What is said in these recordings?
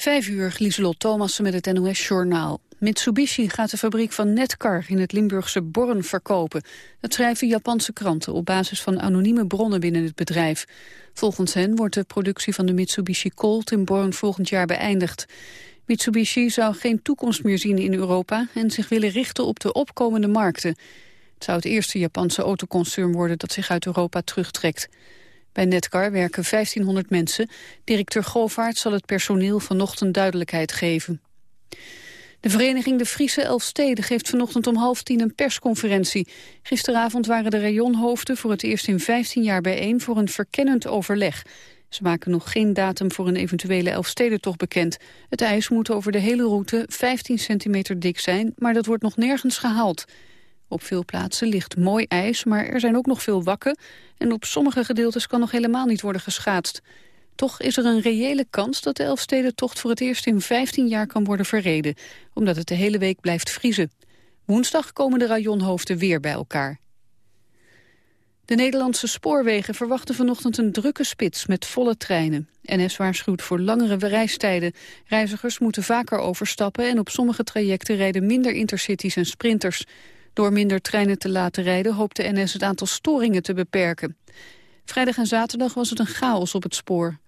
Vijf uur, Lieselot Thomassen met het NOS-journaal. Mitsubishi gaat de fabriek van Netcar in het Limburgse Born verkopen. Dat schrijven Japanse kranten op basis van anonieme bronnen binnen het bedrijf. Volgens hen wordt de productie van de Mitsubishi Colt in Born volgend jaar beëindigd. Mitsubishi zou geen toekomst meer zien in Europa en zich willen richten op de opkomende markten. Het zou het eerste Japanse autoconcern worden dat zich uit Europa terugtrekt. Bij Netcar werken 1500 mensen. Directeur Govaert zal het personeel vanochtend duidelijkheid geven. De vereniging De Friese Elfsteden geeft vanochtend om half tien een persconferentie. Gisteravond waren de rayonhoofden voor het eerst in 15 jaar bijeen voor een verkennend overleg. Ze maken nog geen datum voor een eventuele Elfstedentocht bekend. Het ijs moet over de hele route 15 centimeter dik zijn, maar dat wordt nog nergens gehaald. Op veel plaatsen ligt mooi ijs, maar er zijn ook nog veel wakken... en op sommige gedeeltes kan nog helemaal niet worden geschaatst. Toch is er een reële kans dat de Elfstedentocht voor het eerst in 15 jaar kan worden verreden... omdat het de hele week blijft vriezen. Woensdag komen de rajonhoofden weer bij elkaar. De Nederlandse spoorwegen verwachten vanochtend een drukke spits met volle treinen. NS waarschuwt voor langere reistijden. Reizigers moeten vaker overstappen en op sommige trajecten rijden minder intercities en sprinters. Door minder treinen te laten rijden hoopt de NS het aantal storingen te beperken. Vrijdag en zaterdag was het een chaos op het spoor.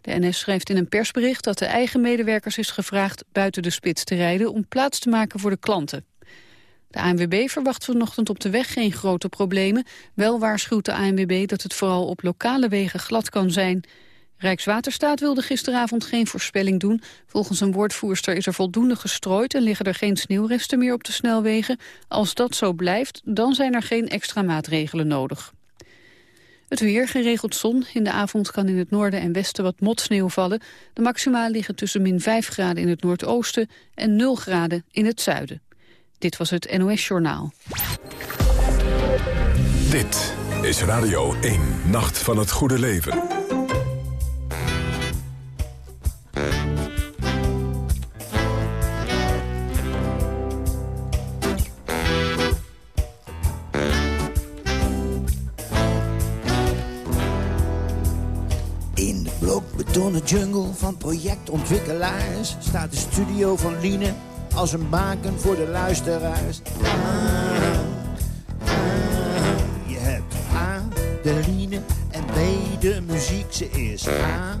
De NS schrijft in een persbericht dat de eigen medewerkers is gevraagd buiten de spits te rijden om plaats te maken voor de klanten. De ANWB verwacht vanochtend op de weg geen grote problemen. Wel waarschuwt de ANWB dat het vooral op lokale wegen glad kan zijn. Rijkswaterstaat wilde gisteravond geen voorspelling doen. Volgens een woordvoerster is er voldoende gestrooid... en liggen er geen sneeuwresten meer op de snelwegen. Als dat zo blijft, dan zijn er geen extra maatregelen nodig. Het weer, geregeld zon. In de avond kan in het noorden en westen wat motsneeuw vallen. De maxima liggen tussen min 5 graden in het noordoosten... en 0 graden in het zuiden. Dit was het NOS Journaal. Dit is Radio 1, Nacht van het Goede Leven. Betonnen jungle van projectontwikkelaars staat de studio van Liene als een baken voor de luisteraars. Je hebt A, de Liene en B, de muziek. Ze is A,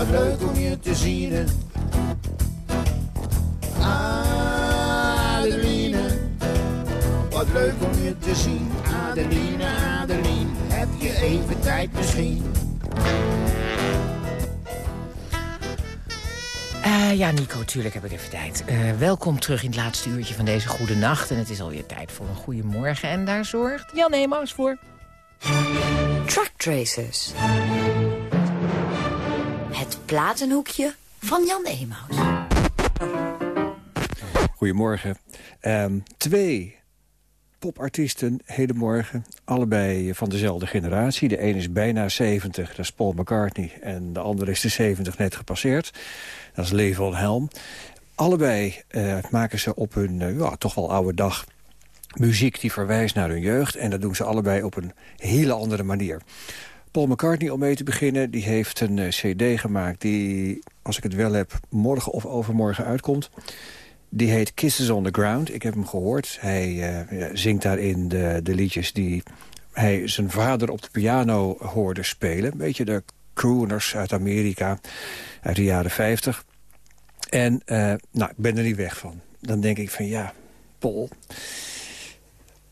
wat leuk om je te zien. Adeline, wat leuk om je te zien. Adeline, Adeline, heb je even tijd misschien? Uh, ja, Nico, tuurlijk heb ik even tijd. Uh, welkom terug in het laatste uurtje van deze goede nacht. En het is alweer tijd voor een goede morgen. En daar zorgt Jan Emaus voor. Truck Tracers. Platenhoekje van Jan Emaus. Goedemorgen. Um, twee popartiesten hedenmorgen. Allebei van dezelfde generatie. De een is bijna 70, dat is Paul McCartney. En de andere is de 70 net gepasseerd. Dat is Levon Helm. Allebei uh, maken ze op hun uh, ja, toch wel oude dag muziek die verwijst naar hun jeugd. En dat doen ze allebei op een hele andere manier. Paul McCartney, om mee te beginnen, die heeft een uh, cd gemaakt... die, als ik het wel heb, morgen of overmorgen uitkomt. Die heet Kisses on the Ground. Ik heb hem gehoord. Hij zingt daarin de, de liedjes die hij zijn vader op de piano hoorde spelen. Een beetje de crooners uit Amerika uit de jaren 50. En uh, nou, ik ben er niet weg van. Dan denk ik van ja, Paul,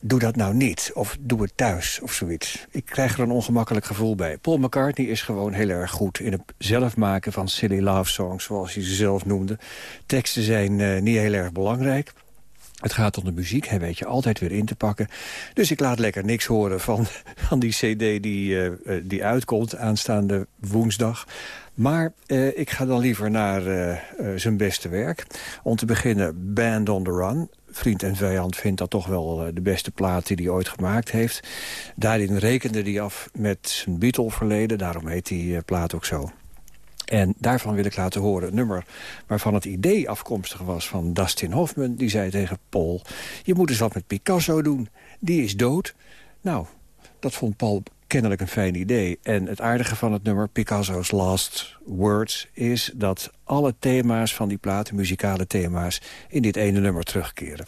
doe dat nou niet. Of doe het thuis of zoiets. Ik krijg er een ongemakkelijk gevoel bij. Paul McCartney is gewoon heel erg goed in het zelf maken van silly love songs, zoals hij ze zelf noemde. Teksten zijn uh, niet heel erg belangrijk. Het gaat om de muziek, hij weet je altijd weer in te pakken. Dus ik laat lekker niks horen van, van die cd die, uh, die uitkomt aanstaande woensdag. Maar ik ga dan liever naar zijn beste werk. Om te beginnen Band on the Run. Vriend en Vijand vindt dat toch wel de beste plaat die hij ooit gemaakt heeft. Daarin rekende hij af met zijn Beatle-verleden. Daarom heet die plaat ook zo. En daarvan wil ik laten horen een nummer waarvan het idee afkomstig was van Dustin Hoffman. Die zei tegen Paul, je moet eens wat met Picasso doen. Die is dood. Nou, dat vond Paul kennelijk een fijn idee. En het aardige van het nummer Picasso's Last Words... is dat alle thema's van die platen, muzikale thema's... in dit ene nummer terugkeren.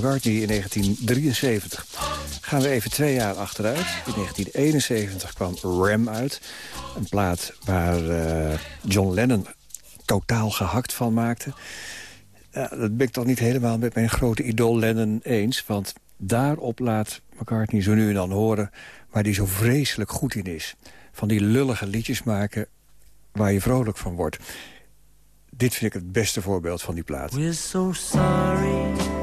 McCartney in 1973. Gaan we even twee jaar achteruit. In 1971 kwam Ram uit. Een plaat waar eh, John Lennon totaal gehakt van maakte. Dat ben ik toch niet helemaal met mijn grote idool Lennon eens. Want daarop laat McCartney zo nu en dan horen... waar die zo vreselijk goed in is. Van die lullige liedjes maken waar je vrolijk van wordt. Dit vind ik het beste voorbeeld van die plaat. We're so sorry.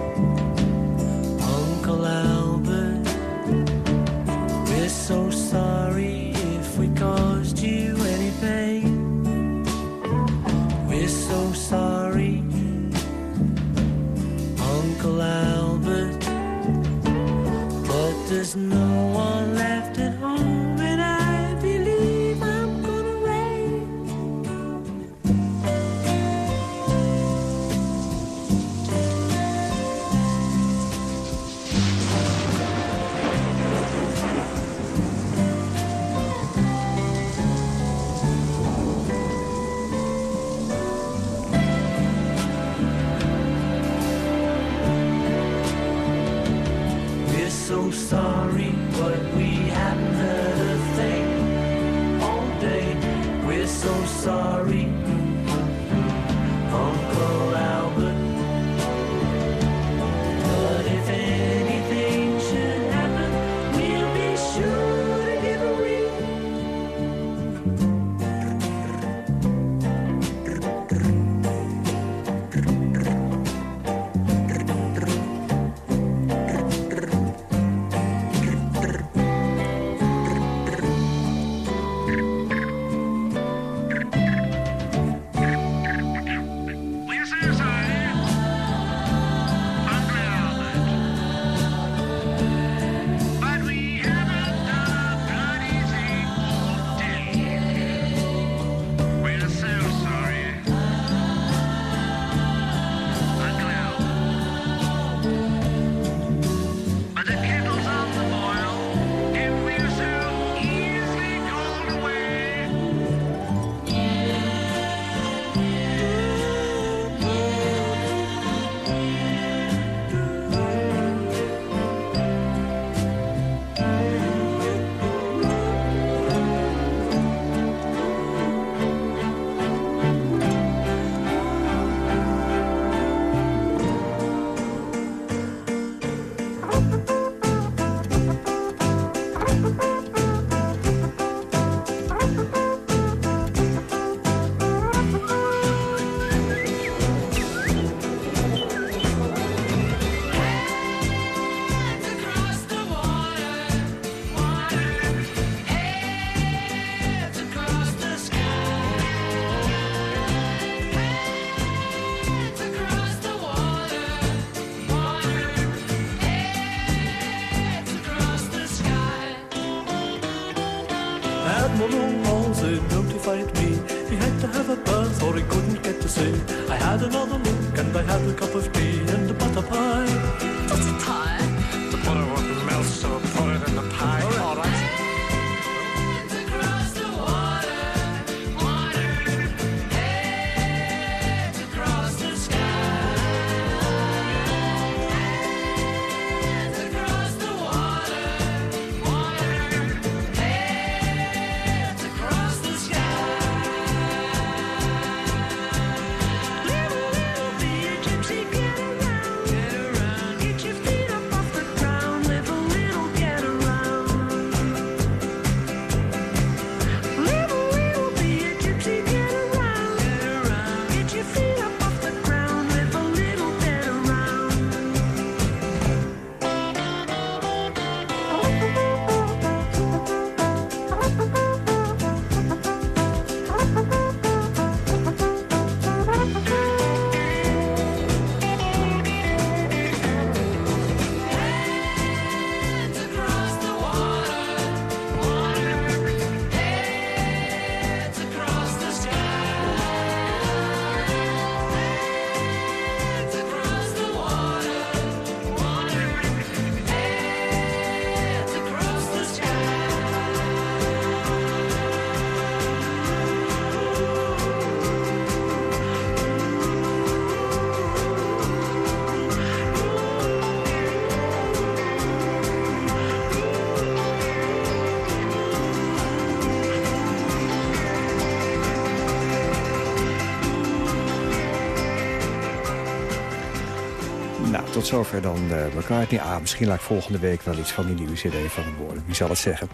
Zover dan uh, McCartney. Ah, misschien laat ik volgende week wel iets van die nieuwe cd van hem horen. Wie zal het zeggen?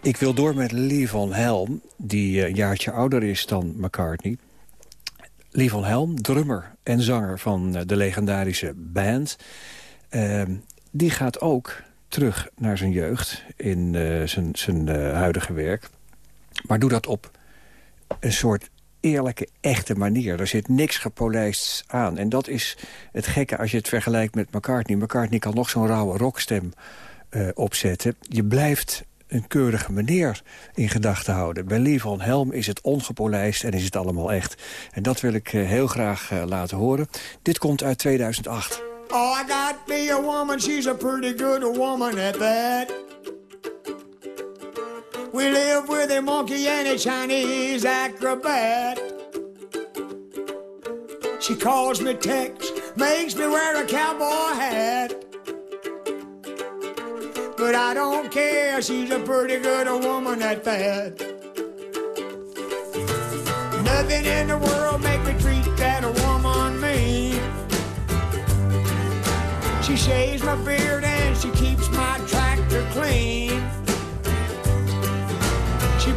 Ik wil door met Lee Van Helm, die een jaartje ouder is dan McCartney. Lee Van Helm, drummer en zanger van de legendarische band... Uh, die gaat ook terug naar zijn jeugd in zijn, zijn huidige werk. Maar doe dat op een soort eerlijke, echte manier. Er zit niks gepolijsts aan. En dat is het gekke als je het vergelijkt met McCartney. McCartney kan nog zo'n rauwe rockstem uh, opzetten. Je blijft een keurige meneer in gedachten houden. Bij Lee van Helm is het ongepolijst en is het allemaal echt. En dat wil ik uh, heel graag uh, laten horen. Dit komt uit 2008. Oh, I got me a woman, she's a pretty good woman at that. We live with a monkey and a Chinese acrobat. She calls me Tex, makes me wear a cowboy hat. But I don't care, she's a pretty good woman at that. Nothing in the world make me treat that woman mean. She shaves my beard and she keeps my tractor clean.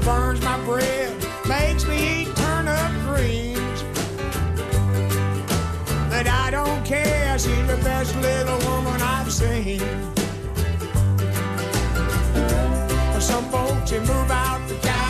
Burns my bread, makes me eat turnip greens. But I don't care, she's the best little woman I've seen. Some folks they move out to California,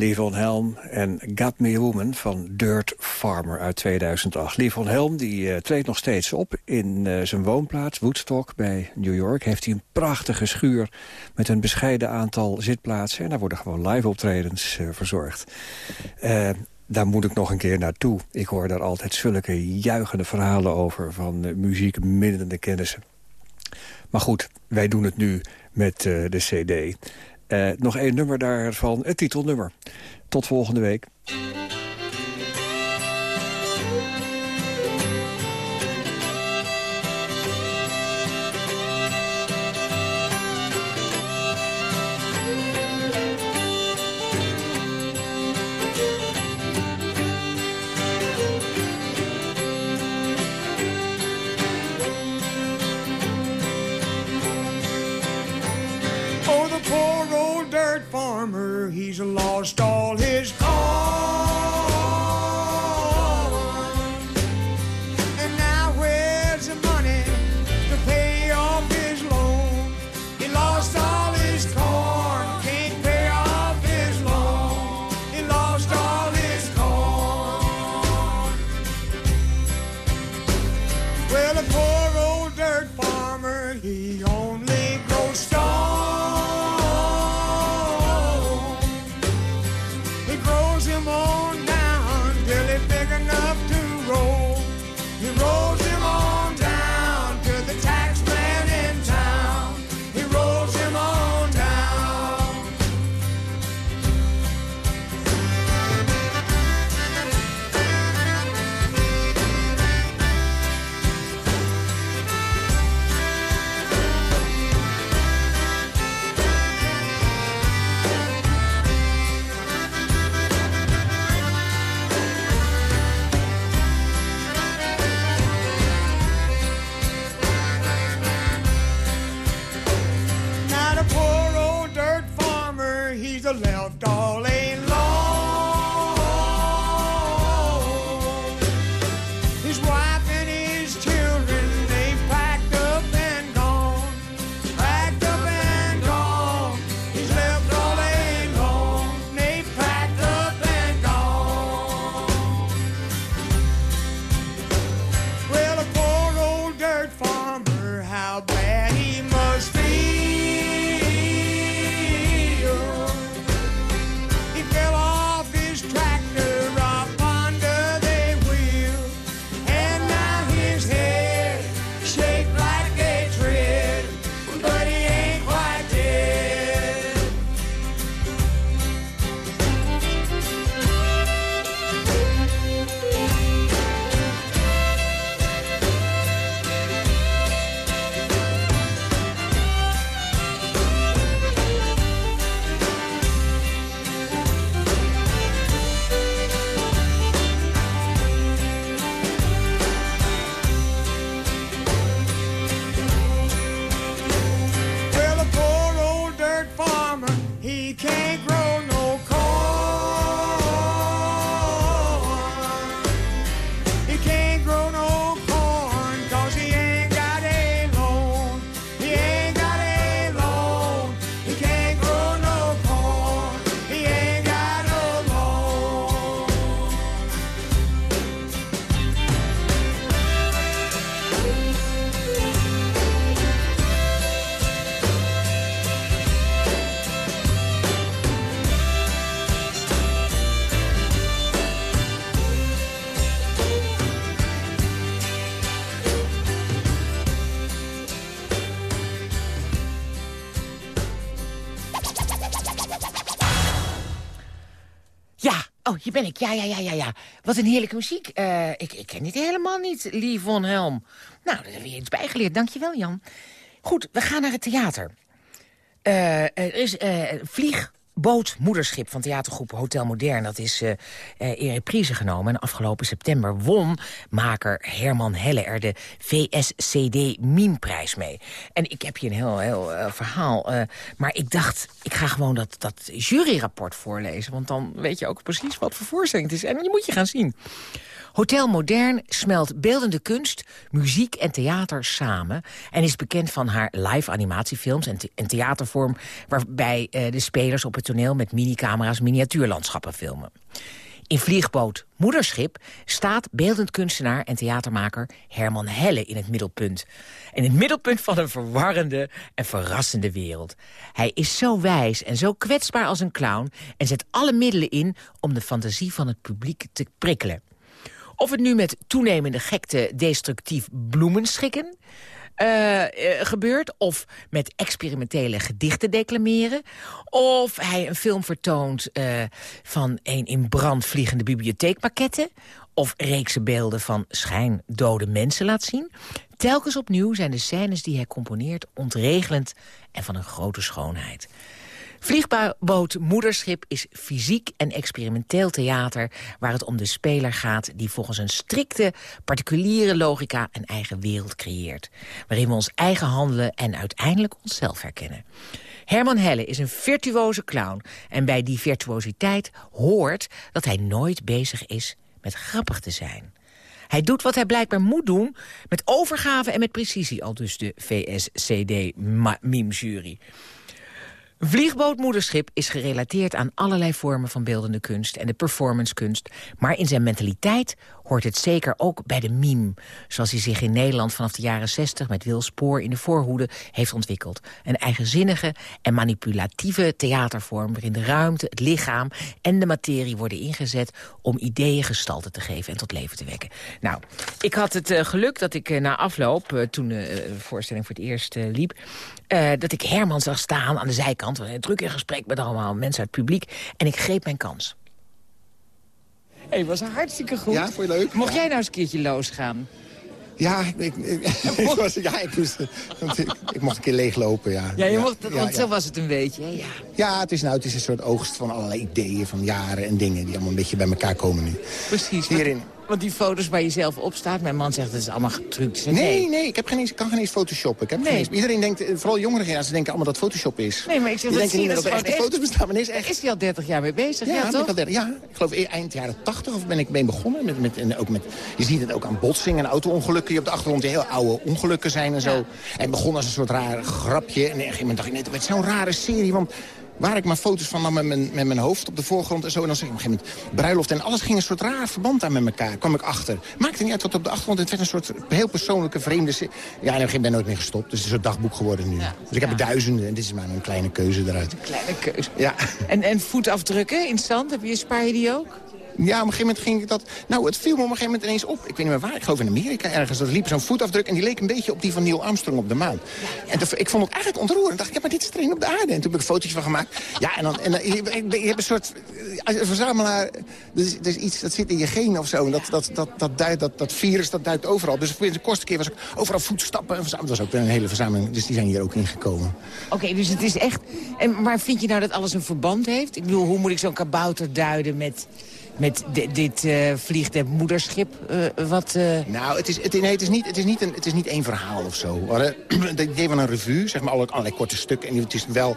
Lee Van Helm en Got Me Woman van Dirt Farmer uit 2008. Lee Van Helm die, uh, treedt nog steeds op in uh, zijn woonplaats Woodstock bij New York. Heeft hij een prachtige schuur met een bescheiden aantal zitplaatsen. En daar worden gewoon live optredens uh, verzorgd. daar moet ik nog een keer naartoe. Ik hoor daar altijd zulke juichende verhalen over van muziek middende kennissen. Maar goed, wij doen het nu met de cd. Uh, nog één nummer daarvan, het titelnummer. Tot volgende week. Oh, hier ben ik. Ja, ja, ja, ja, ja. Wat een heerlijke muziek. Eh, ik, ik ken dit helemaal niet, Lee von Helm. Nou, daar heb je iets bijgeleerd. Dankjewel, Jan. Goed, we gaan naar het theater. Eh, er is eh Vliegboot Moederschip van theatergroep Hotel Modern. Dat is eh, in reprise genomen. En afgelopen september won maker Herman Helle er de VSCD Miemprijs mee. En ik heb hier een heel, heel eh, verhaal. maar ik dacht, ik ga gewoon dat, dat juryrapport voorlezen. Want dan weet je ook precies wat voor voorstelling het is. En je moet je gaan zien. Hotel Modern smelt beeldende kunst, muziek en theater samen... en is bekend van haar live animatiefilms en, the- en theatervorm... waarbij eh, de spelers op het toneel met minicamera's miniatuurlandschappen filmen. In Vliegboot Moederschip staat beeldend kunstenaar en theatermaker Herman Helle in het middelpunt. In het middelpunt van een verwarrende en verrassende wereld. Hij is zo wijs en zo kwetsbaar als een clown... en zet alle middelen in om de fantasie van het publiek te prikkelen. Of het nu met toenemende gekte destructief bloemenschikken eh, gebeurt... of met experimentele gedichten declameren... of hij een film vertoont eh, van een in brand vliegende bibliotheekpakketten... of reekse beelden van schijndode mensen laat zien... telkens opnieuw zijn de scènes die hij componeert ontregelend... en van een grote schoonheid. Vliegboot Moederschip is fysiek en experimenteel theater... waar het om de speler gaat die volgens een strikte particuliere logica... een eigen wereld creëert. Waarin we ons eigen handelen en uiteindelijk onszelf herkennen. Herman Helle is een virtuoze clown. En bij die virtuositeit hoort dat hij nooit bezig is met grappig te zijn. Hij doet wat hij blijkbaar moet doen met overgave en met precisie... al dus de VSCD-meme-jury. Vliegbootmoederschip is gerelateerd aan allerlei vormen van beeldende kunst en de performancekunst. Maar in zijn mentaliteit hoort het zeker ook bij de meme. Zoals hij zich in Nederland vanaf de jaren 60 met Wil Spoor in de voorhoede heeft ontwikkeld. Een eigenzinnige en manipulatieve theatervorm waarin de ruimte, het lichaam en de materie worden ingezet om ideeën gestalte te geven en tot leven te wekken. Nou, ik had het eh, geluk dat ik eh, na afloop, eh, toen de voorstelling voor het eerst liep, eh, dat ik Herman zag staan aan de zijkant. We waren druk in gesprek met allemaal mensen uit het publiek. En ik greep mijn kans. Hé, hey, was hartstikke goed. Ja, vond je leuk? Mocht Ja. jij nou eens een keertje losgaan? Ja, ik, ik, ik, was, ja, ik, moest, ik, ik mocht een keer leeglopen, ja. Ja, je mocht, ja, want ja. zo was het een beetje. hè? Ja. Ja, het is, nou, het is een soort oogst van allerlei ideeën van jaren en dingen... die allemaal een beetje bij elkaar komen nu. Precies. Hierin. Want die foto's waar je zelf op staat, mijn man zegt dat is allemaal getrukt. Nee, nee, ik, heb geen eens, ik kan geen eens photoshoppen. Ik heb geen Nee. eens, iedereen denkt, eh, vooral jongere generaties denken allemaal dat Photoshop is. Nee, maar ik zeg, Die denken je, niet meer dat dat er is echte foto's bestaan, maar nee, is echt. Is hij al 30 jaar mee bezig, ja, Ja, toch? ik, al der- ja, ik geloof e- eind jaren 80 of ben ik mee begonnen. Met, met, en ook met, je ziet het ook aan botsingen en auto-ongelukken. Die op de achtergrond die heel oude ongelukken zijn en zo. En het begon als een soort raar grapje. En op een gegeven moment dacht ik, nee, het werd zo'n rare serie. Want waar ik maar foto's van nam met mijn, met mijn hoofd op de voorgrond en zo. En dan zeg ik op een gegeven moment bruiloft. En alles ging een soort raar verband aan met elkaar. kwam ik achter. Maakte niet uit wat op de achtergrond. Het werd een soort heel persoonlijke, vreemde... Ja, en op een gegeven moment ben ik nooit meer gestopt. Dus het is een soort dagboek geworden nu. Dus ik heb er duizenden. En dit is maar een kleine keuze eruit. Kleine keuze. Ja. En, en voetafdrukken in zand, heb je, spaar je die ook? Ja, op een gegeven moment ging ik dat... Nou, het viel me op een gegeven moment ineens op. Ik weet niet meer waar. Ik geloof in Amerika ergens. Dat liep zo'n voetafdruk en die leek een beetje op die van Neil Armstrong op de maan. En ik vond het eigenlijk ontroerend. Ik dacht, ja, maar dit is een op de aarde. En toen heb ik fotootje van gemaakt. Ja, en dan... En dan je, hebt een soort... Verzamelaar... Er is, iets dat zit in je genen of zo. En dat, dat, dat, dat, duidt, dat, dat virus, dat duikt overal. Dus de kortste keer was ik overal voetstappen. En. Dat was ook een hele verzameling. Dus die zijn hier ook ingekomen. Oké, dus het is echt... En, maar vind je nou dat alles een verband heeft? Ik bedoel, hoe moet ik zo'n kabouter duiden met, met di- dit eh vliegtuigmoederschip? eh wat, eh, Nou, het is, het, nee, het, is niet, het, is niet een, het is niet één verhaal of zo. We idee van een revue, zeg maar, alle- allerlei korte stukken. En het is wel...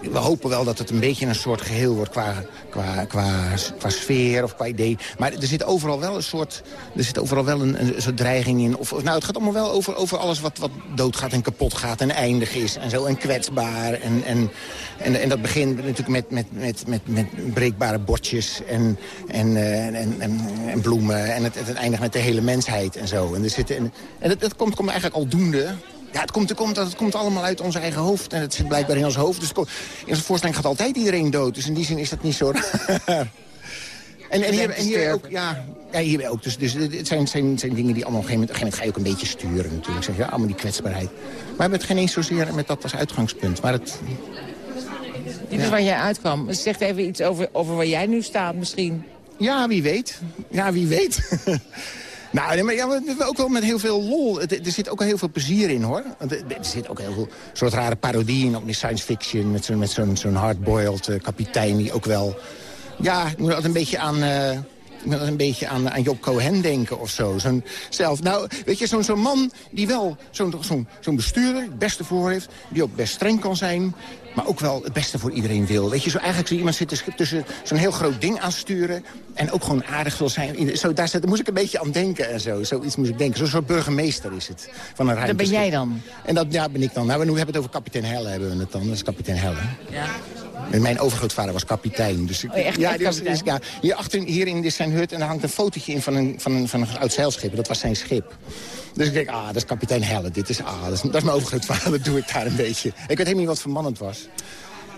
We hopen wel dat het een beetje een soort geheel wordt qua, qua, qua, sfeer of qua idee. Maar er zit overal wel een soort, er zit overal wel een, een soort dreiging in. Of, nou, het gaat allemaal wel over, over alles wat, wat doodgaat en kapot gaat en eindig is. En zo, en kwetsbaar. En, en, en, en dat begint natuurlijk met, met, met, met, met breekbare bordjes en, en, eh, en, en, en, en bloemen. En het, eindigt met de hele mensheid en zo. En, er zitten, en, en dat, dat komt, komt eigenlijk aldoende... Ja, het komt, het, komt, het komt allemaal uit ons eigen hoofd. En het zit blijkbaar in ons hoofd. Dus komt- in onze voorstelling gaat altijd iedereen dood. Dus in die zin is dat niet zo raar. En, en, hier, en hier ook, ja, ja, hier ook. Dus, dus het zijn, zijn, zijn dingen die allemaal op een gegeven moment, ga je ook een beetje sturen natuurlijk. Zeg je, ja, allemaal die kwetsbaarheid. Maar we hebben het geen eens zozeer met dat als uitgangspunt. Maar het, dit is waar jij uitkwam. Zeg even iets over, over waar jij nu staat misschien. Ja, wie weet. Ja, wie weet. nou, maar ja, ook wel met heel veel lol. Er zit ook heel veel plezier in, hoor. Er, zit ook heel veel soort rare parodieën op die science fiction... met zo'n zo'n hardboiled eh, kapitein die ook wel... Ja, ik moet altijd een beetje aan... eh, ik moet een beetje aan, aan Job Cohen denken of zo. Zo'n zelf. Nou, weet je, zo'n zo'n man die wel zo'n zo'n zo'n bestuurder het beste voor heeft... die ook best streng kan zijn, maar ook wel het beste voor iedereen wil. Weet je, zo eigenlijk zo iemand zit tussen- zo'n heel groot ding aansturen... en ook gewoon aardig wil zijn. Zo, daar, zit- daar moest ik een beetje aan denken en zo. Zoiets moest ik denken. Zo'n soort burgemeester is het. Van een Dat ben jij dan? En dat ja, ben ik dan. Nou, we hebben het over kapitein Helle, hebben we het dan. Dat is kapitein Helle. Ja. En mijn overgrootvader was kapitein. Dus ik, Oh, echt- ja, echt die was- kapitein? ja, hier achter, hierin is zijn hut en daar hangt een fotootje in van een, van een, van een oud zeilschip. Dat was zijn schip. Dus ik denk, ah, dat is kapitein Helle. Dit is, ah, dat is, dat is mijn overgrootvader. Doe ik daar een beetje. Ik weet helemaal niet wat voor man het was.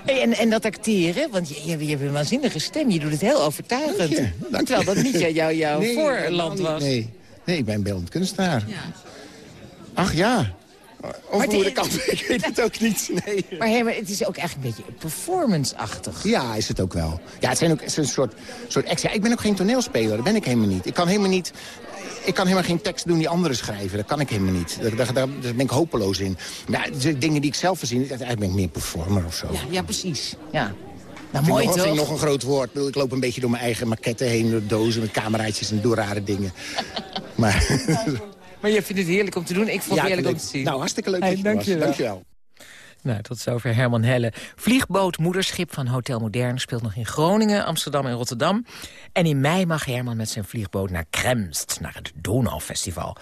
En, en dat acteren, want je, je, je hebt een waanzinnige stem. Je doet het heel overtuigend. Dank je, dank je. Terwijl dat niet jou- jou- jouw Nee, voorland was. Nee, nee, ik ben beeldend kunstenaar. Ach ja. Kant, ik weet het ook niet. Nee. Maar, hey, maar het is ook eigenlijk een beetje performance-achtig. Ja, is het ook wel. Ja, het, zijn ook, het een soort, soort extra. Ik ben ook geen toneelspeler, dat ben ik helemaal niet. Ik kan helemaal niet... Ik kan helemaal geen tekst doen die anderen schrijven. Dat kan ik helemaal niet. Daar, daar, daar ben ik hopeloos in. Maar de dingen die ik zelf verzin, eigenlijk ben ik meer performer of zo. Ja, ja precies. Ja. Nou, mooi nog, toch? nog een groot woord. Ik loop een beetje door mijn eigen maquette heen, door dozen met cameraatjes en door rare dingen. Maar Maar je vindt het heerlijk om te doen. Ik vond ja, het heerlijk om te zien. Nou, hartstikke leuk Hey, dat je was. dankjewel. Nou, tot zover Herman Helle. Vliegboot Moederschip van Hotel Modern speelt nog in Groningen, Amsterdam en Rotterdam. En in mei mag Herman met zijn vliegboot naar Kremst, naar het Donaufestival.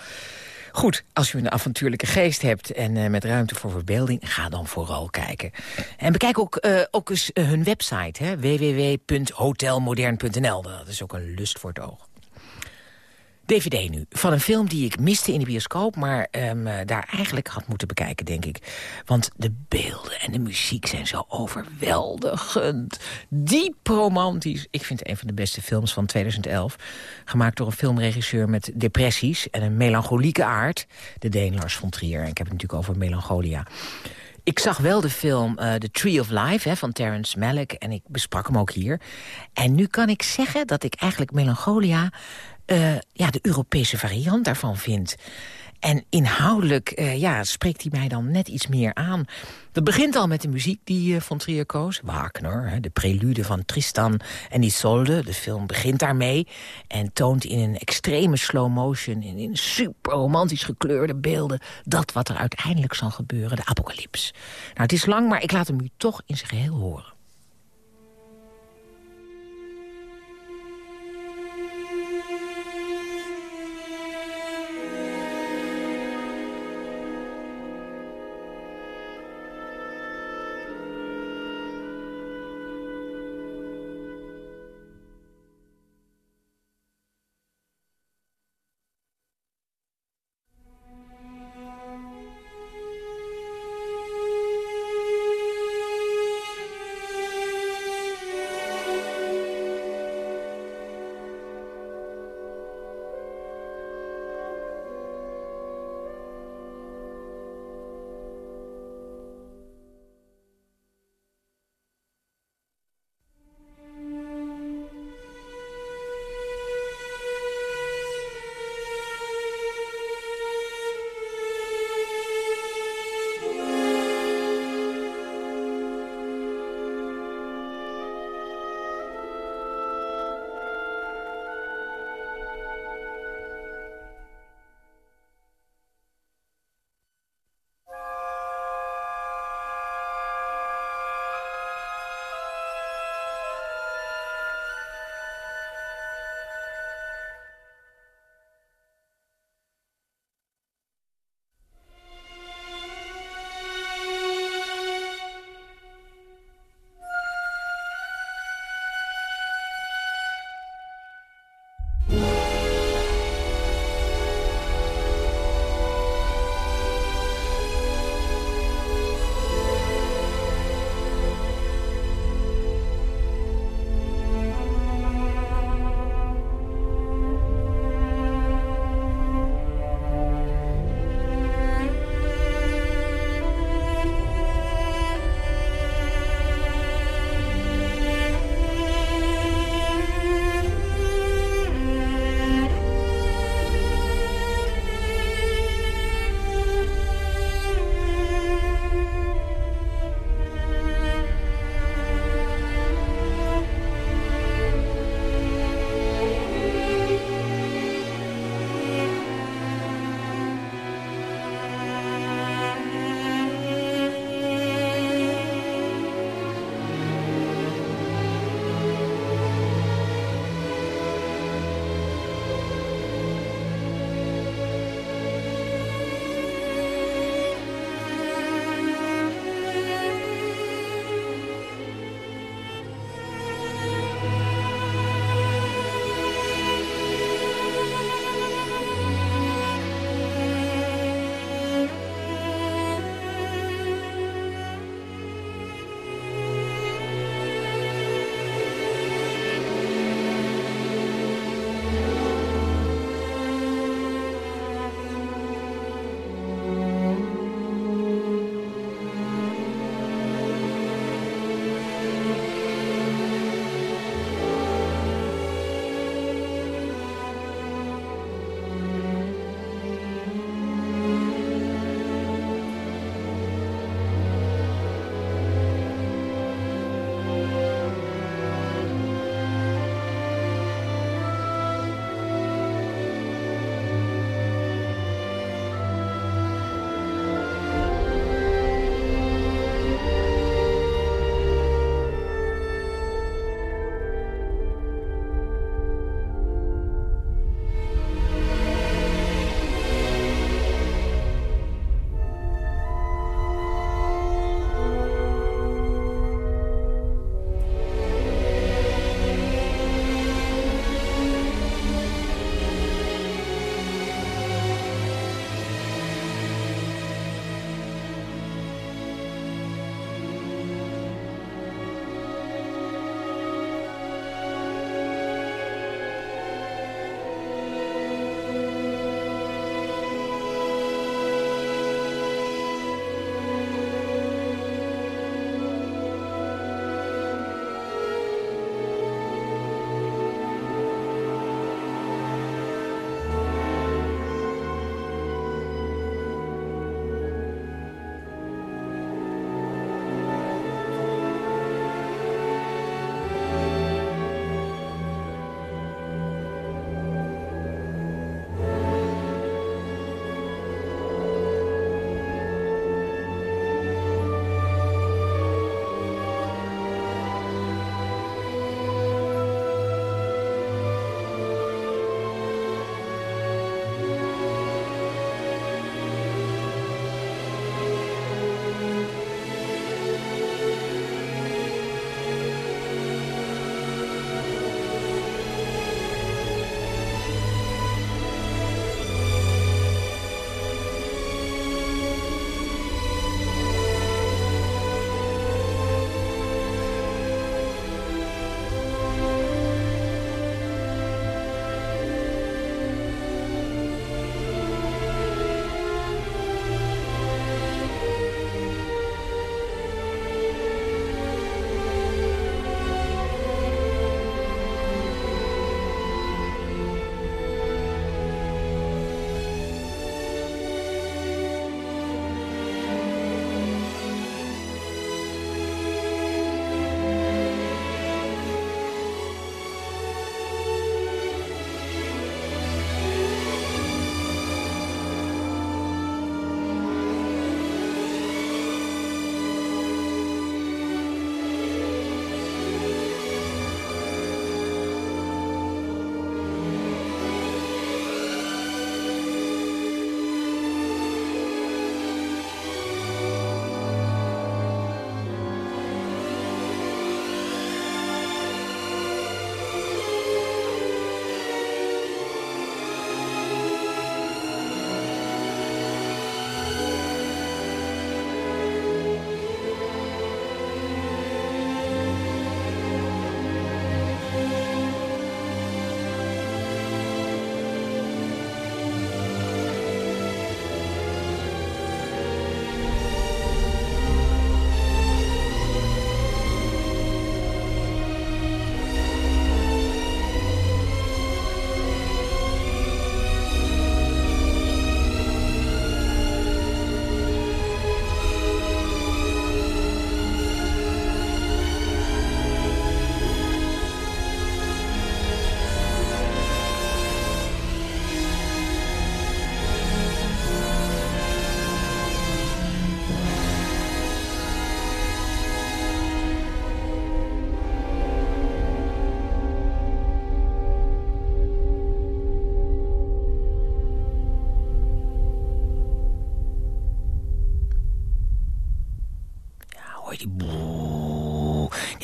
Goed, als je een avontuurlijke geest hebt en eh, met ruimte voor verbeelding... ga dan vooral kijken. En bekijk ook, eh, ook eens eh, hun website, hè, www.hotelmodern.nl. Dat is ook een lust voor het oog. DVD nu, van een film die ik miste in de bioscoop... maar ehm, eh, daar eigenlijk had moeten bekijken, denk ik. Want de beelden en de muziek zijn zo overweldigend. Diep romantisch. Ik vind het een van de beste films van 2011. Gemaakt door een filmregisseur met depressies en een melancholieke aard. De Deen Lars von Trier. En ik heb het natuurlijk over Melancholia. Ik zag wel de film eh, The Tree of Life hè, van Terrence Malick. En ik besprak hem ook hier. En nu kan ik zeggen dat ik eigenlijk Melancholia... eh, ja, de Europese variant daarvan vind. En inhoudelijk eh, ja, spreekt hij mij dan net iets meer aan. Dat begint al met de muziek die uh, von Trier koos. Wagner, hè, de prelude van Tristan en Isolde. De film begint daarmee en toont in een extreme slow motion... in super romantisch gekleurde beelden... dat wat er uiteindelijk zal gebeuren, de apocalyps. Nou, het is lang, maar ik laat hem u toch in zijn geheel horen.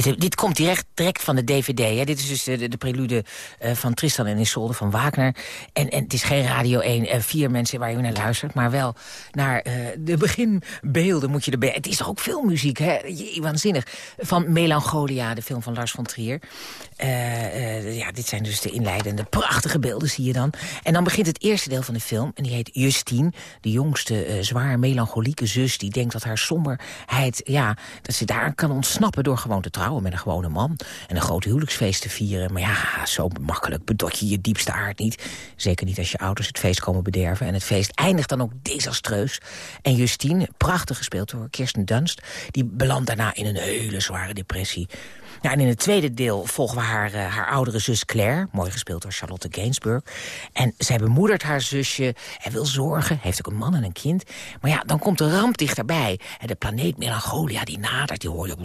Dit, dit komt direct, direct van de DVD. Hè. Dit is dus de, de prelude eh, van Tristan en Isolde van Wagner. En, en het is geen Radio 1, eh, vier mensen waar je naar luistert... maar wel naar eh, de beginbeelden moet je erbij... Het is toch ook veel muziek, hè? Waanzinnig. Van Melancholia, de film van Lars von Trier. Ja, dit zijn dus de inleidende prachtige beelden, zie je dan. En dan begint het eerste deel van de film. En die heet Justine, de jongste, zwaar melancholieke zus... die denkt dat haar somberheid, ja, dat ze daar kan ontsnappen... door gewoon te trouwen met een gewone man. En een groot huwelijksfeest te vieren. Maar ja, zo makkelijk bedot je je diepste aard niet. Zeker niet als je ouders het feest komen bederven. En het feest eindigt dan ook desastreus. En Justine, prachtig gespeeld door Kirsten Dunst... die belandt daarna in een hele zware depressie... Ja, en in het tweede deel volgen we haar, eh, haar oudere zus Claire. Mooi gespeeld door Charlotte Gainsbourg. En zij bemoedert haar zusje en wil zorgen. Heeft ook een man en een kind. Maar ja, dan komt de ramp dichterbij. En de planeet Melancholia, die nadert. Die hoor je,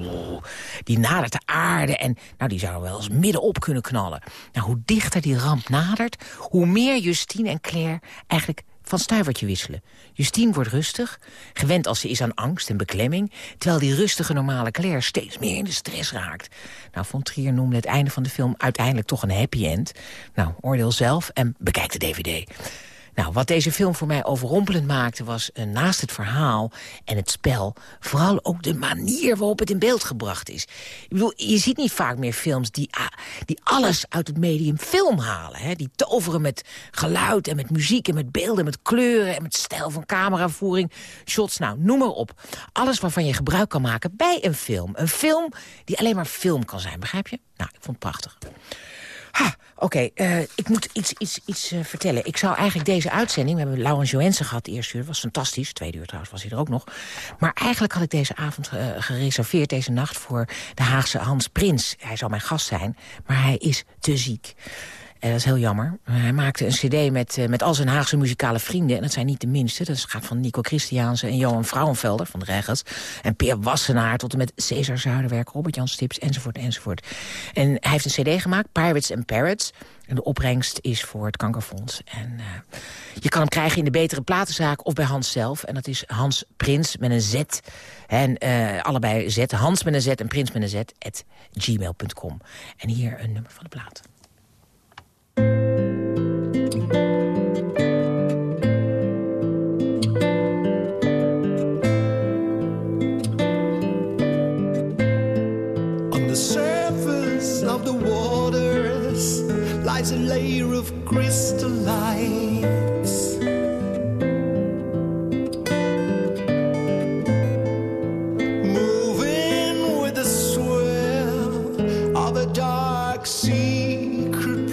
die nadert de aarde. En nou, die zou wel eens middenop kunnen knallen. Nou, hoe dichter die ramp nadert... hoe meer Justine en Claire eigenlijk van stuivertje wisselen. Justine wordt rustig, gewend als ze is aan angst en beklemming... terwijl die rustige normale Claire steeds meer in de stress raakt. Nou, Von Trier noemde het einde van de film uiteindelijk toch een happy end. Nou, oordeel zelf en bekijk de DVD. Nou, wat deze film voor mij overrompelend maakte... was uh, naast het verhaal en het spel... vooral ook de manier waarop het in beeld gebracht is. Ik bedoel, je ziet niet vaak meer films die, ah, die alles uit het medium film halen. Hè? Die toveren met geluid en met muziek en met beelden... met kleuren en met stijl van cameravoering, shots, nou, noem maar op. Alles waarvan je gebruik kan maken bij een film. Een film die alleen maar film kan zijn, begrijp je? Nou, ik vond het prachtig. Ha, Oké, eh, ik moet iets, iets, iets eh, vertellen. Ik zou eigenlijk deze uitzending... We hebben Laurens Joensen gehad de eerste uur. was fantastisch. Tweede uur trouwens was hij er ook nog. Maar eigenlijk had ik deze avond eh, gereserveerd, deze nacht... voor de Haagse Hans Prins. Hij zou mijn gast zijn, maar hij is te ziek. Dat is heel jammer. Hij maakte een cd met, eh, met al zijn Haagse muzikale vrienden. En dat zijn niet de minste. Dat gaat van Nico Christiaanse en Johan Vrouwenvelder van de Reggers. En Peer Wassenaar tot en met Cesar Zuiderwerk, Robert-Jan Stips, enzovoort, enzovoort. En hij heeft een cd gemaakt, Pirates and Parrots. En de opbrengst is voor het kankerfonds. En uh, je kan hem krijgen in de betere platenzaak of bij Hans zelf. En dat is Hans Prins met een Z. En uh, allebei Z. Hans met een Z en Prins met een Z. At gmail.com. En hier een nummer van de plaat. Layer of crystal lights. Moving with the swell of a dark secret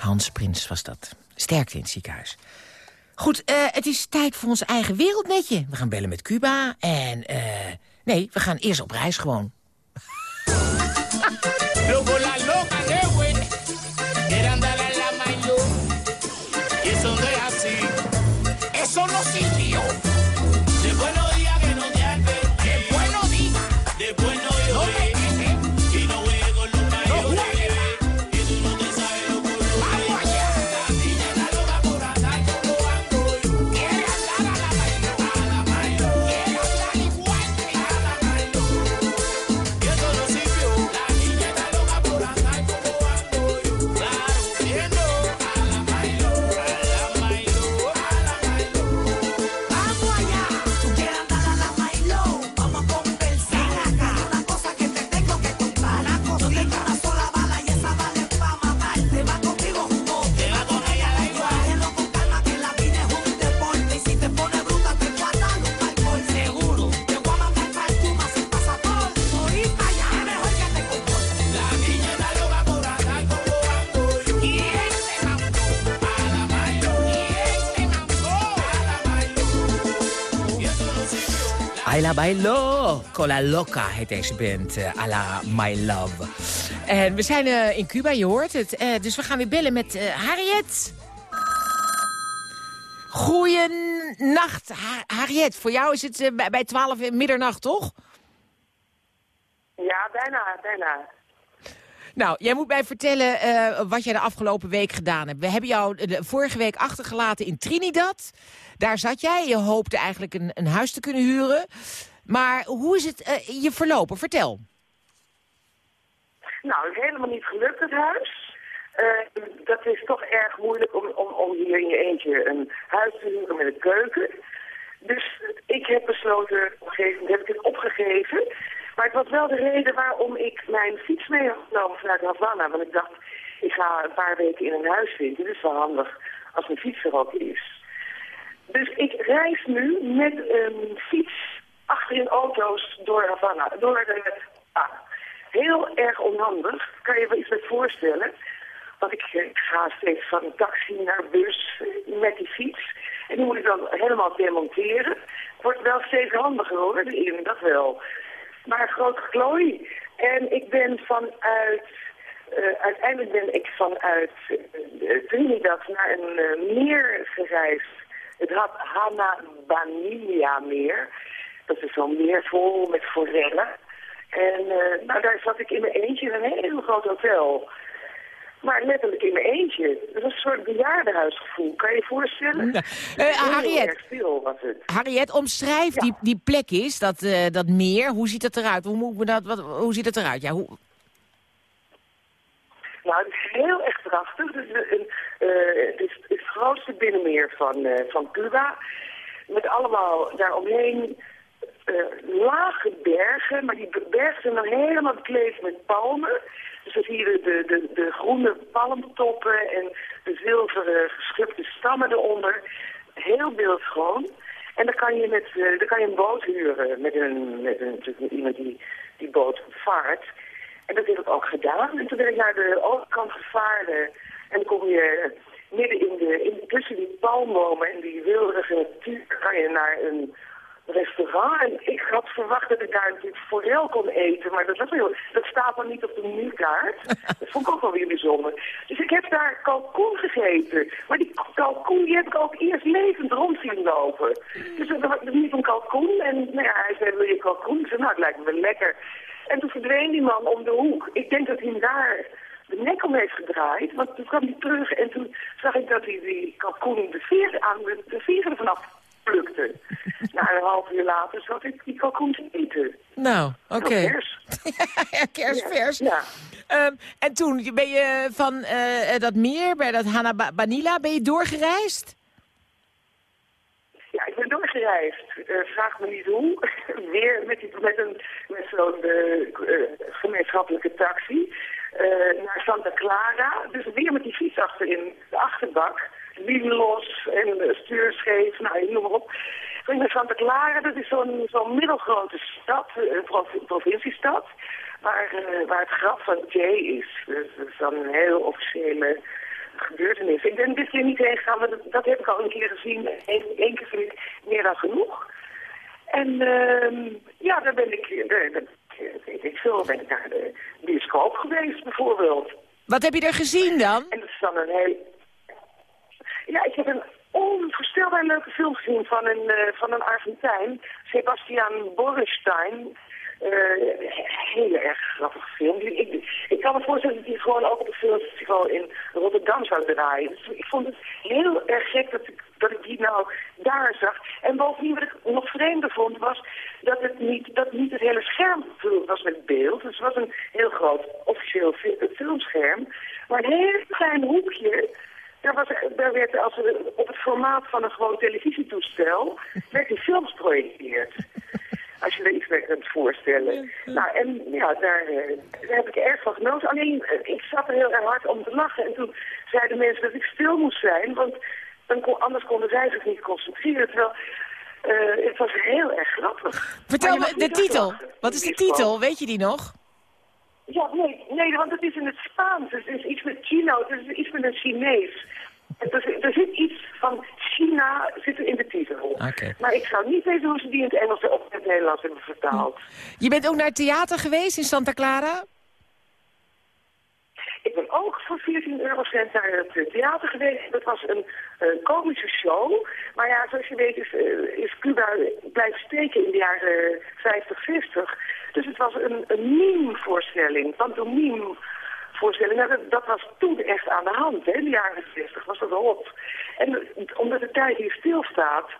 Hans Prins was dat. Sterkte in het ziekenhuis. Goed, eh, het is tijd voor ons eigen wereldnetje. We gaan bellen met Cuba en... eh, nee, we gaan eerst op reis gewoon. Bailo, Cola Loca heet deze band, à la My Love. En we zijn eh, in Cuba, je hoort het. Eh, dus we gaan weer bellen met Harriet. Goeienacht, Ha- Harriet. Voor jou is het bij, bij 12 in middernacht, toch? Ja, bijna, bijna. Nou, jij moet mij vertellen wat jij de afgelopen week gedaan hebt. We hebben jou de vorige week achtergelaten in Trinidad. Daar zat jij. Je hoopte eigenlijk een, een huis te kunnen huren. Maar hoe is het eh, je verlopen? Vertel. Nou, het is helemaal niet gelukt, het huis. Eh, dat is toch erg moeilijk om, om, om hier in je eentje een huis te huren met een keuken. Dus ik heb besloten, op een gegeven moment heb ik het opgegeven. Maar het was wel de reden waarom ik mijn fiets mee had genomen vanuit Havana. Want ik dacht, ik ga een paar weken in een huis vinden. Het is wel handig als mijn fiets er ook is. Dus ik reis nu met een fiets achterin auto's door Havana. Door de, heel erg onhandig. Kan je je iets bij voorstellen? Want ik, ik ga steeds van een taxi naar bus met die fiets. En die moet ik dan helemaal demonteren. Wordt wel steeds handiger hoor, erin, dat wel. Maar groot geklooi. En ik ben vanuit... eh, uiteindelijk ben ik vanuit eh, Trinidad naar een eh, meer gereisd. Het had Hanabanilia meer. Dat is zo'n meer vol met forellen. En eh, nou, daar zat ik in mijn eentje in een heel groot hotel. Maar letterlijk in mijn eentje. Het was een soort bejaardenhuisgevoel. Kan je je voorstellen? Ja. Heel Harriet. erg stil was het. Harriet, omschrijf die, die plek is, dat, eh, dat meer. Hoe ziet het eruit? Hoe, moet dat, wat, hoe ziet het eruit? Ja, hoe, Nou, het is heel erg prachtig. Het is, een, het, is het grootste binnenmeer van, van Cuba. met allemaal daaromheen eh, lage bergen, maar die bergen zijn dan helemaal bekleed met palmen. Dus dan zie je de, de, de, groene palmtoppen en de zilveren geschubde stammen eronder. Heel beeldschoon. En dan kan je, met, eh, dan kan je een boot huren met, een, met, een, met iemand die die boot vaart. En dat heb ik ook gedaan. En toen ben ik naar de overkant gevaren. En dan kom je midden in de, in, tussen die palmbomen en die wilderige natuur kan je naar een restaurant. En ik had verwacht dat ik daar natuurlijk forel kon eten, maar dat, was heel, dat staat dan niet op de menukaart. Dat vond ik ook wel weer bijzonder. Dus ik heb daar kalkoen gegeten. Maar die kalkoen die heb ik ook eerst levend rond zien lopen. Dus dat was niet een kalkoen. En nou ja, hij zei, wil je kalkoen? Ik zei, nou, het lijkt me wel lekker. En toen verdween die man om de hoek. Ik denk dat hij daar de nek om heeft gedraaid. Want toen kwam hij terug en toen zag ik dat hij die kalkoen de vier aan de, de vieren vanaf plukte. Na een half uur later zat ik die kalkoen te eten. Nou, oké. Ja, kerstvers. Ja. Ehm, en toen ben je van eh, dat meer, bij dat Hanabanila, ben je doorgereisd? Ja, ik ben doorgereisd. Eh, vraag me niet hoe. Weer met, die, met, een, met zo'n eh, gemeenschappelijke taxi naar Santa Clara. Dus weer met die fiets achterin, de achterbak. Wiel los en eh, stuur scheef, nou, noem maar op. Ging naar Santa Clara, dat is zo'n zo'n middelgrote stad, eh, een prov- provinciestad. Waar, eh, waar het graf van Jay is. Dus dat is dan een heel officiële gebeurtenis. Ik ben dit keer niet heen gegaan, maar dat, dat heb ik al een keer gezien. Eén één keer vind ik meer dan genoeg. En ehm, ja, daar ben ik, daar, daar, weet ik veel, ben ik naar de bioscoop geweest bijvoorbeeld. Wat heb je er gezien dan? En dat is dan een heel... Ja, ik heb een onvoorstelbaar leuke film gezien van een, eh, van een Argentijn, Sebastian Borenstein. Eh, hele erg grappige film. Ik, ik kan me voorstellen dat die gewoon ook op het filmfestival in Rotterdam zou draaien. Dus ik vond het heel erg gek dat ik, dat ik die nou daar zag. En bovendien wat ik nog vreemder vond was dat het niet, dat niet het hele scherm gevuld was met beeld. Dus het was een heel groot officieel fi- filmscherm. Maar een heel klein hoekje daar, was, daar werd als we- op het formaat van een gewoon televisietoestel werd die films geprojecteerd. Als je er iets bij kunt voorstellen. Nou, en ja, daar, eh, daar heb ik erg van genoten. Alleen, eh, ik zat er heel erg hard om te lachen. En toen zeiden mensen dat ik stil moest zijn, want dan kon, anders konden zij zich niet concentreren. Terwijl, eh, het was heel erg grappig. Vertel me de titel. Wat is de titel? Weet je die nog? Ja, nee, nee, want het is in het Spaans. Het is iets met Chino, het is iets met een Chinees. Is- er zit iets van China zit er in de titel. Maar ik zou niet weten hoe ze die in het Engels of in het Nederlands hebben vertaald. Je bent ook naar het theater geweest in Santa Clara? Ik ben ook voor 14 eurocent naar het eh, theater geweest. Dat was een eh, komische show. Maar ja, zoals je weet is, eh, is Cuba blijven steken in de jaren 50, 60. Dus het was een, een meme-voorstelling, pantomime voorstelling. Nou, dat, dat was toen echt aan de hand. In de jaren 60 was dat op. En omdat de tijd hier stilstaat,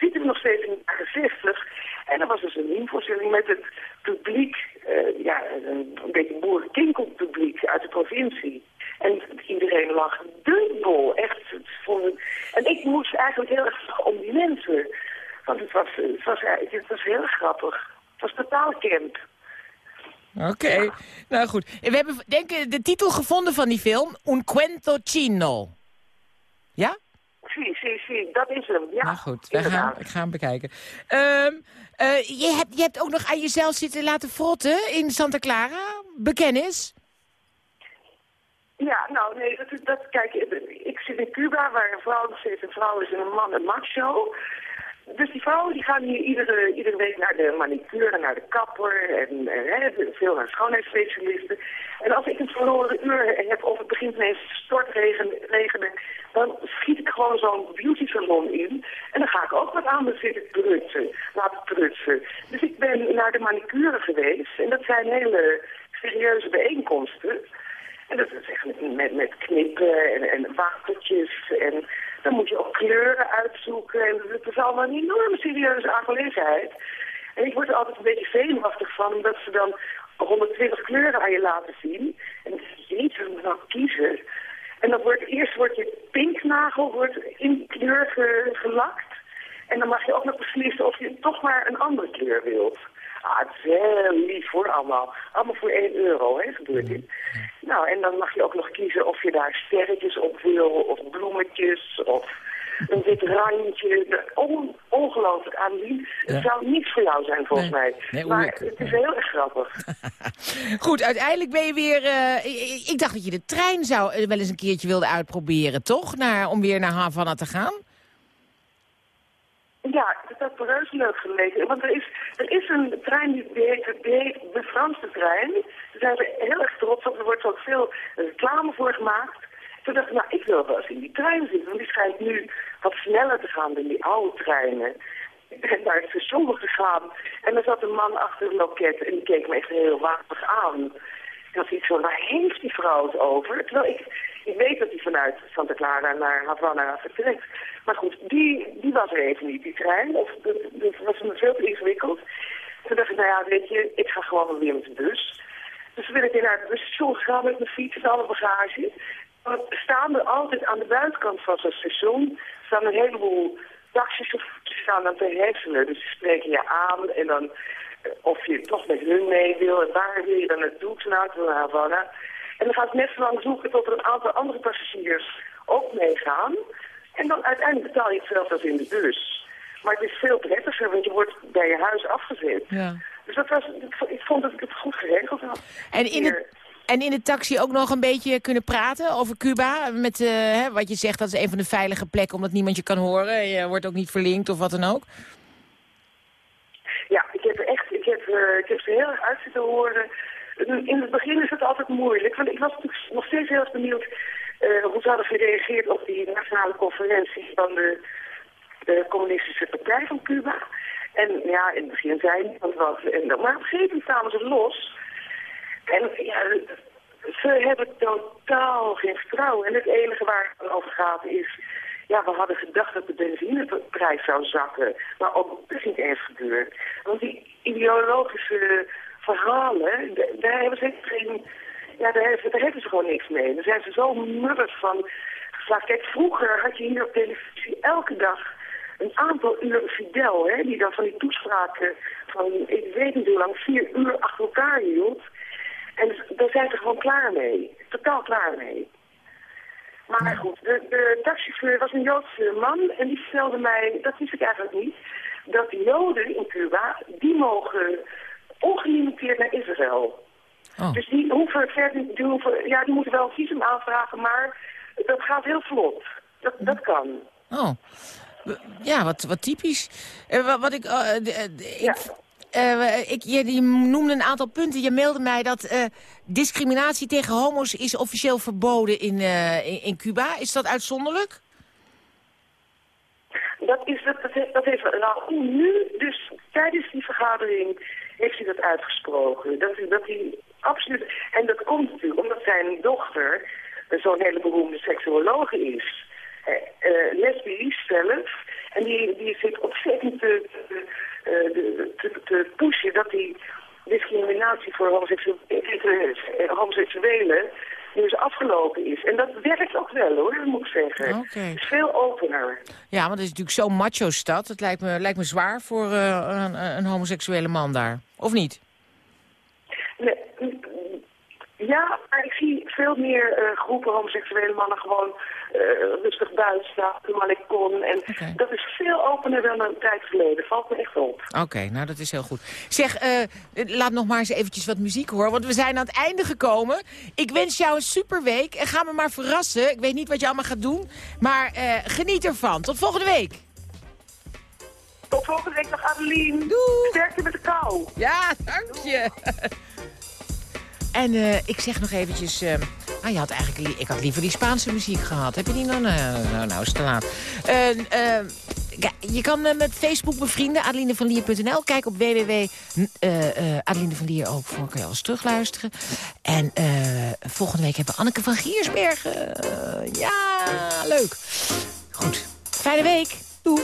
zitten we nog steeds in de jaren 60. En dat was dus een meme-voorstelling met het publiek, eh, ja, een, een beetje boerenkinkelpubliek uit de provincie. En iedereen lag dubbel, echt. En ik moest eigenlijk heel erg om die mensen. Want het was, het was, het was heel grappig. Was totaal camp. Oké, nou goed. We hebben denk ik de titel gevonden van die film, Un Cuento Chino. Ja? Zie, zie, zie, dat is hem. Ja, Nou goed, wij gaan, ik ga hem bekijken. Ehm, eh, je, hebt, je hebt ook nog aan jezelf zitten laten frotten in Santa Clara. Bekennis. Ja, nou nee, dat, dat, kijk, ik zit in Cuba waar een vrouw nog steeds een vrouw is en een man een macho. Dus die vrouwen die gaan hier iedere, iedere week naar de manicure, naar de kapper en, veel naar schoonheidsspecialisten. En als ik een verloren uur heb of het begint ineens stortregenen, dan schiet ik gewoon zo'n beauty salon in. En dan ga ik ook wat aan zitten prutsen, laten prutsen. Dus ik ben naar de manicure geweest en dat zijn hele serieuze bijeenkomsten. En dat is echt met, met, knippen en, en. En dan moet je ook kleuren uitzoeken. En het is allemaal een enorme serieuze aangelegenheid. En ik word er altijd een beetje zenuwachtig van, omdat ze dan 120 kleuren aan je laten zien. En jeetje, moet nou kiezen. En dan wordt eerst wordt je pinknagel wordt in kleur ge- gelakt. En dan mag je ook nog beslissen of je toch maar een andere kleur wilt. Ah, het is heel lief hoor, allemaal. Allemaal voor 1 euro, hè, gebeurt dit. Nou, en dan mag je ook nog kiezen of je daar sterretjes op wil, of bloemetjes, of een wit randje. On, ongelooflijk. Ja. Het zou niets voor jou zijn, volgens mij. Nee, maar het is heel erg grappig. Goed, uiteindelijk ben je weer... eh, ik, ik dacht dat je de trein zou eh, wel eens een keertje wilde uitproberen, toch? Naar, om weer naar Havana te gaan? Ja, dat had me reuze leuk geleken. Want er is, er is een trein die, heet, de Franse trein. Daar zijn we heel erg trots op. Er wordt ook veel reclame voor gemaakt. Toen dacht ik, nou, ik wil wel eens in die trein zitten. Want die schijnt nu wat sneller te gaan dan die oude treinen. Ik ben naar het station gegaan. En er zat een man achter een loket. En die keek me echt heel waanzinnig aan. Ik had iets van, waar heeft die vrouw het over? Terwijl ik, ik weet dat hij vanuit Santa Clara naar Havana vertrekt. Maar goed, die, die was er even niet, die trein. Of dat, was me veel te ingewikkeld. Toen dacht ik, nou ja, weet je, ik ga gewoon weer met de bus. Dus toen ben ik weer naar het busstation gegaan met mijn fiets en alle bagage. Want staan er altijd aan de buitenkant van zo'n station... staan een heleboel taxichauffeurs staan dan te hersenen. Dus die spreken je aan en dan eh, of je toch met hun mee wil en waar wil je dan naartoe, nou, naar Havana. En dan gaat het net zo lang zoeken tot er een aantal andere passagiers ook meegaan. En dan uiteindelijk betaal je hetzelfde als in de bus. Maar het is veel prettiger, want je wordt bij je huis afgezet. Ja. Dus dat was, ik vond dat ik het goed geregeld had. En in, het, en in de taxi ook nog een beetje kunnen praten over Cuba? Met eh, hè, wat je zegt, dat is een van de veilige plekken omdat niemand je kan horen. Je wordt ook niet verlinkt of wat dan ook. Ja, ik heb er echt, ik heb, eh, ik heb ze heel erg uit zitten horen. In het begin is het altijd moeilijk, want ik was nog steeds heel benieuwd eh, hoe ze hadden gereageerd op die nationale conferentie van de, de communistische partij van Cuba. En ja, in het begin zei niemand wat. En, maar op een gegeven moment kwamen ze los. En ja, ze hebben totaal geen vertrouwen. En het enige waar het over gaat is... Ja, we hadden gedacht dat de benzineprijs zou zakken. Maar ook dat is niet eens gebeurd. Want die ideologische verhalen, daar hebben ze geen... Ja, daar hebben, daar hebben ze gewoon niks mee. Daar zijn ze zo murrig van. Kijk, vroeger had je hier op televisie elke dag een aantal uur Fidel, hè, die dan van die toespraken van, ik weet niet hoe lang, vier uur achter elkaar hield. En daar zijn ze gewoon klaar mee. Totaal klaar mee. Maar goed, de, de taxichauffeur was een Joodse man en die vertelde mij, dat wist ik eigenlijk niet, dat de Joden in Cuba, die mogen ongelimiteerd naar Israël. Dus die hoeven, verder, die, hoeven, ja, die moeten wel een visum aanvragen, maar dat gaat heel vlot. Dat, dat kan. Oh, ja, wat, wat typisch. Eh, wat, wat ik... eh, eh, ik eh, ik, je, je noemde een aantal punten. Je mailde mij dat discriminatie tegen homo's is officieel verboden in, in, in Cuba. Is dat uitzonderlijk? Dat, is, dat, dat, heeft- Raoul nu, dus tijdens die vergadering, heeft hij dat uitgesproken. Dat, hij- dat hij absoluut, en dat komt natuurlijk omdat zijn dochter zo'n hele beroemde seksuologe is. Eh, eh, lesbisch zelf. En die, die zit ontzettend te, eh, pushen dat die discriminatie voor homoseksu- homoseksuelen nu eens afgelopen is. En dat werkt ook wel hoor, moet ik zeggen. Oké. Het is veel opener. Ja, want het is natuurlijk zo'n macho-stad. Het lijkt me, lijkt me zwaar voor eh, een, een homoseksuele man daar. Of niet? Nee, ja, maar ik zie veel meer eh, groepen homoseksuele mannen gewoon eh, rustig buiten staan, maar ik kon. En dat is veel opener dan een tijd geleden. Valt me echt op. Oké, nou dat is heel goed. Zeg, eh, laat nog maar eens eventjes wat muziek horen, want we zijn aan het einde gekomen. Ik wens jou een superweek en ga me maar verrassen. Ik weet niet wat je allemaal gaat doen, maar geniet ervan. Tot volgende week. Tot volgende week nog, Adeline. Doei. Sterkte met de kou. Ja, dank je. En eh, ik zeg nog eventjes... ah, je had eigenlijk, li- ik had liever die Spaanse muziek gehad. Heb je die dan? Nou, nou, nou is te laat. Je kan met Facebook bevrienden, adelinevanlier.nl. Kijk op www. Adeline van Lier ook voor, kan je alles terugluisteren. En volgende week hebben we Anneke van Giersbergen. Ja, leuk. Goed. Fijne week. Doeg.